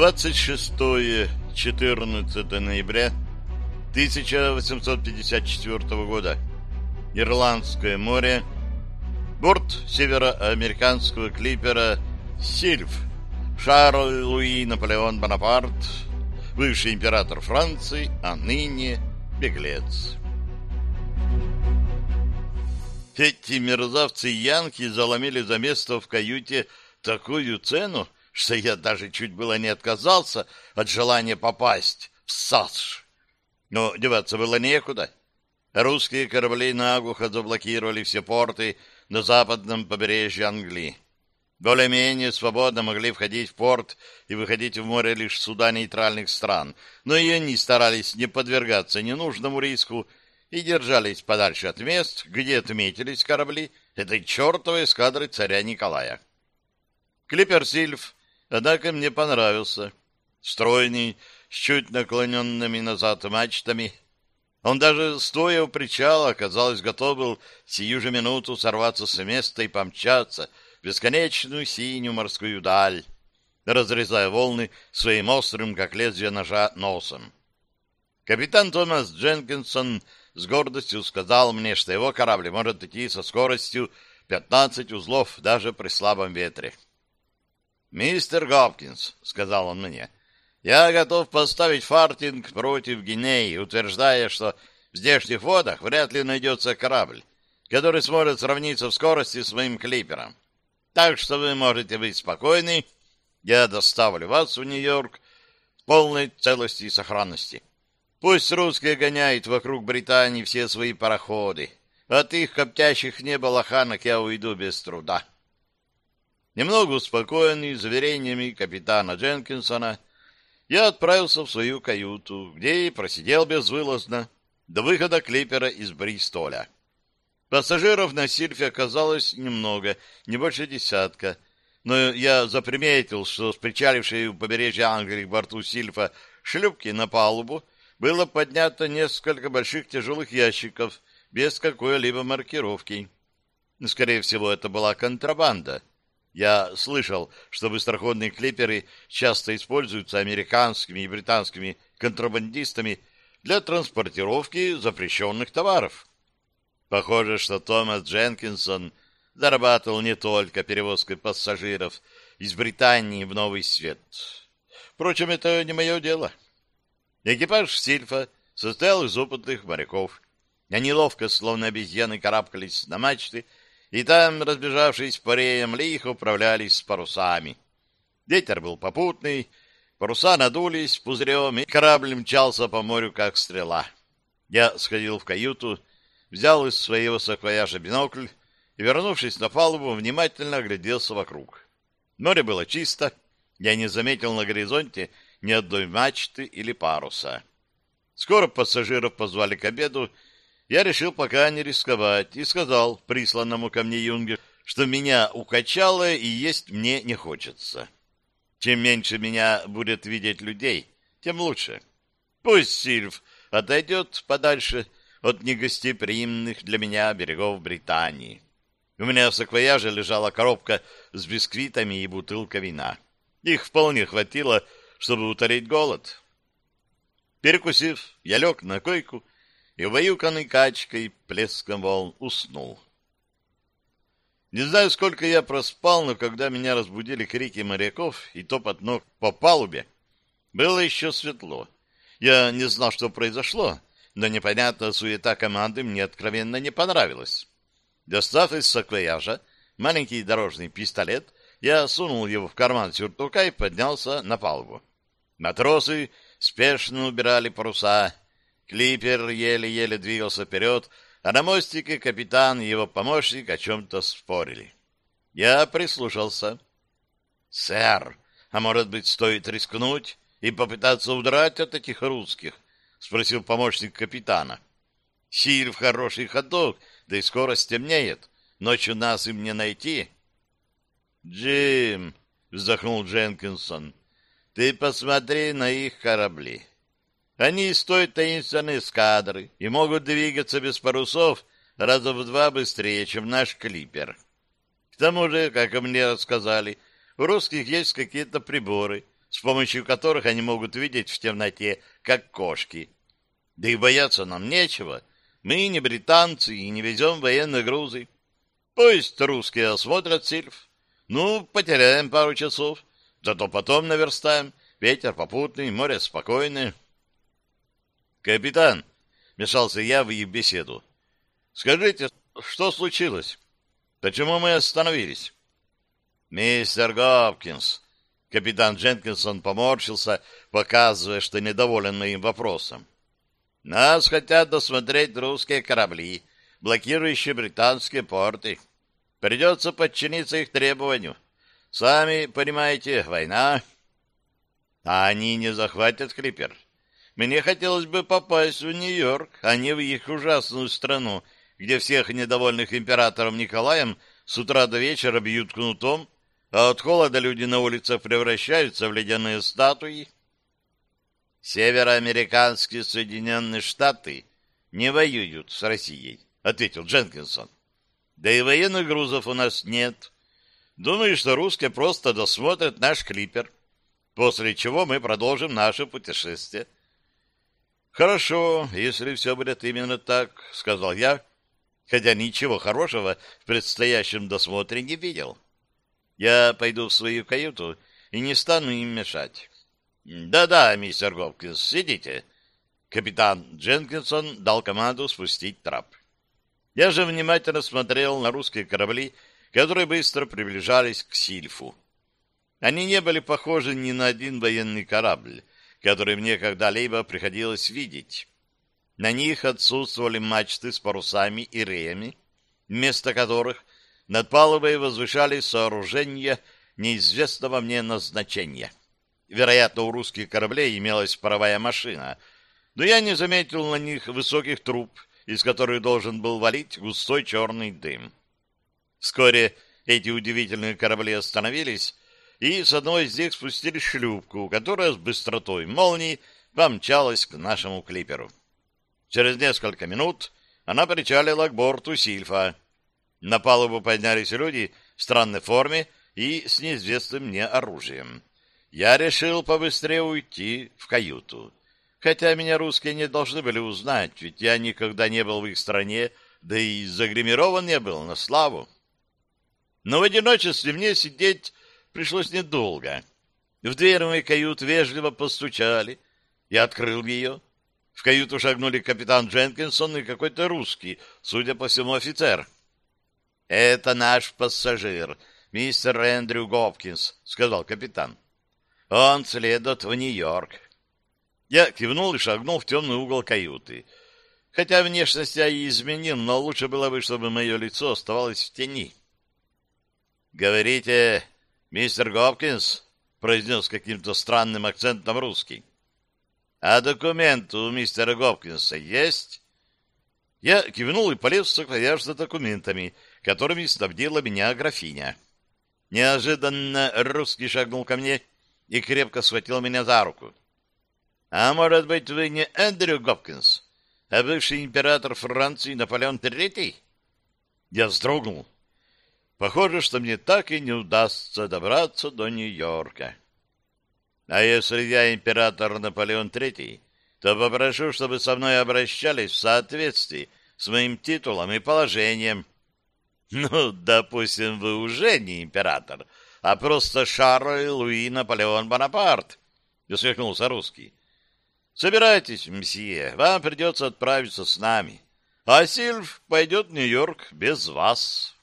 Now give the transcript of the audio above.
26-14 ноября 1854 года. Ирландское море. Борт североамериканского клипера «Сильв». Шарль Луи Наполеон Бонапарт, бывший император Франции, а ныне беглец. Эти мерзавцы-янки заломили за место в каюте такую цену, что я даже чуть было не отказался от желания попасть в САСШ. Но деваться было некуда. Русские корабли наглухо заблокировали все порты на западном побережье Англии. Более-менее свободно могли входить в порт и выходить в море лишь суда нейтральных стран, но и они старались не подвергаться ненужному риску и держались подальше от мест, где отметились корабли этой чертовой эскадры царя Николая. Клипер Сильв, однако, мне понравился. Стройный, с чуть наклоненными назад мачтами. Он даже, стоя у причала, казалось, готов был сию же минуту сорваться с места и помчаться в бесконечную синюю морскую даль, разрезая волны своим острым, как лезвие ножа, носом. Капитан Томас Дженкинсон с гордостью сказал мне, что его корабль может идти со скоростью 15 узлов даже при слабом ветре. «Мистер Гопкинс», — сказал он мне, — «я готов поставить фартинг против Гинеи, утверждая, что в здешних водах вряд ли найдется корабль, который сможет сравниться в скорости с моим клипером. Так что вы можете быть спокойны, я доставлю вас в Нью-Йорк в полной целости и сохранности». Пусть русские гоняют вокруг Британии все свои пароходы. От их коптящих неба лоханок я уйду без труда. Немного успокоенный заверениями капитана Дженкинсона, я отправился в свою каюту, где и просидел безвылазно до выхода клипера из Бристоля. Пассажиров на Сильфе оказалось немного, не больше десятка, но я заприметил, что с причалившей у побережья Англии к борту Сильфа шлюпки на палубу было поднято несколько больших тяжелых ящиков без какой-либо маркировки. Скорее всего, это была контрабанда. Я слышал, что быстроходные клиперы часто используются американскими и британскими контрабандистами для транспортировки запрещенных товаров. Похоже, что Томас Дженкинсон зарабатывал не только перевозкой пассажиров из Британии в Новый Свет. Впрочем, это не мое дело. Экипаж Сильфа состоял из опытных моряков. Они ловко, словно обезьяны, карабкались на мачты, и там, разбежавшись по реям, лихо управлялись с парусами. Ветер был попутный, паруса надулись пузырем, и корабль мчался по морю, как стрела. Я сходил в каюту, взял из своего саквояжа бинокль и, вернувшись на палубу, внимательно огляделся вокруг. Море было чисто, я не заметил на горизонте ни одной мачты или паруса. Скоро пассажиров позвали к обеду, я решил пока не рисковать и сказал присланному ко мне юнге, что меня укачало и есть мне не хочется. Чем меньше меня будет видеть людей, тем лучше. Пусть Сильв отойдет подальше от негостеприимных для меня берегов Британии. У меня в саквояже лежала коробка с бисквитами и бутылка вина. Их вполне хватило, чтобы утолить голод. Перекусив, я лег на койку и, убаюканный качкой, плеском волн, уснул. Не знаю, сколько я проспал, но когда меня разбудили крики моряков и топот ног по палубе, было еще светло. Я не знал, что произошло, но непонятная суета команды мне откровенно не понравилась. Достав из саквояжа маленький дорожный пистолет, я сунул его в карман сюртука и поднялся на палубу. Матросы спешно убирали паруса. Клипер еле-еле двигался вперед, а на мостике капитан и его помощник о чем-то спорили. Я прислушался. «Сэр, а может быть, стоит рискнуть и попытаться удрать от этих русских?» — спросил помощник капитана. «Силь в хороший ходок, да и скоро стемнеет. Ночью нас им не найти». «Джим!» — вздохнул Дженкинсон. Ты посмотри на их корабли. Они стоят таинственной эскадры и могут двигаться без парусов раза в два быстрее, чем наш клипер. К тому же, как мне рассказали, у русских есть какие-то приборы, с помощью которых они могут видеть в темноте, как кошки. Да и бояться нам нечего. Мы не британцы и не везем военные грузы. Пусть русские осмотрят сильф. Ну, потеряем пару часов, зато потом наверстаем. Ветер попутный, море спокойное. Капитан, мешался я в их беседу. Скажите, что случилось? Почему мы остановились? Мистер Гопкинс, капитан Дженкинсон поморщился, показывая, что недоволен моим вопросом. Нас хотят досмотреть русские корабли, блокирующие британские порты. Придется подчиниться их требованию. Сами понимаете, война. А они не захватят Клипер. Мне хотелось бы попасть в Нью-Йорк, а не в их ужасную страну, где всех недовольных императором Николаем с утра до вечера бьют кнутом, а от холода люди на улицах превращаются в ледяные статуи. Североамериканские Соединенные Штаты не воюют с Россией, ответил Дженкинсон. Да и военных грузов у нас нет. Думаю, что русские просто досмотрят наш клипер, после чего мы продолжим наше путешествие. «Хорошо, если все будет именно так», — сказал я, хотя ничего хорошего в предстоящем досмотре не видел. «Я пойду в свою каюту и не стану им мешать». «Да-да, мистер Гопкинс, сидите». Капитан Дженкинсон дал команду спустить трап. Я же внимательно смотрел на русские корабли, которые быстро приближались к Сильфу. Они не были похожи ни на один военный корабль, который мне когда-либо приходилось видеть. На них отсутствовали мачты с парусами и реями, вместо которых над палубой возвышались сооружения неизвестного мне назначения. Вероятно, у русских кораблей имелась паровая машина, но я не заметил на них высоких труб, из которых должен был валить густой черный дым. Вскоре эти удивительные корабли остановились, и с одной из них спустили шлюпку, которая с быстротой молнии помчалась к нашему клиперу. Через несколько минут она причалила к борту Сильфа. На палубу поднялись люди в странной форме и с неизвестным мне оружием. Я решил побыстрее уйти в каюту. Хотя меня русские не должны были узнать, ведь я никогда не был в их стране, да и загримирован не был на славу. Но в одиночестве мне сидеть пришлось недолго. В дверь моей кают вежливо постучали. Я открыл ее. В каюту шагнули капитан Дженкинсон и какой-то русский, судя по всему, офицер. — Это наш пассажир, мистер Эндрю Гопкинс, — сказал капитан. — Он следует в Нью-Йорк. Я кивнул и шагнул в темный угол каюты. Хотя внешность я и изменил, но лучше было бы, чтобы мое лицо оставалось в тени. — Говорите, «Мистер Гопкинс», — произнес каким-то странным акцентом русский. «А документы у мистера Гопкинса есть?» Я кивнул и полез в саквояж за документами, которыми снабдила меня графиня. Неожиданно русский шагнул ко мне и крепко схватил меня за руку. «А может быть, вы не Эндрю Гопкинс, а бывший император Франции Наполеон Третий?» Я вздрогнул Похоже, что мне так и не удастся добраться до Нью-Йорка. А если я император Наполеон III, то попрошу, чтобы со мной обращались в соответствии с моим титулом и положением. Ну, допустим, вы уже не император, а просто Шарль Луи Наполеон Бонапарт, — усмехнулся русский. Собирайтесь, мсье, вам придется отправиться с нами, а Сильв пойдет в Нью-Йорк без вас».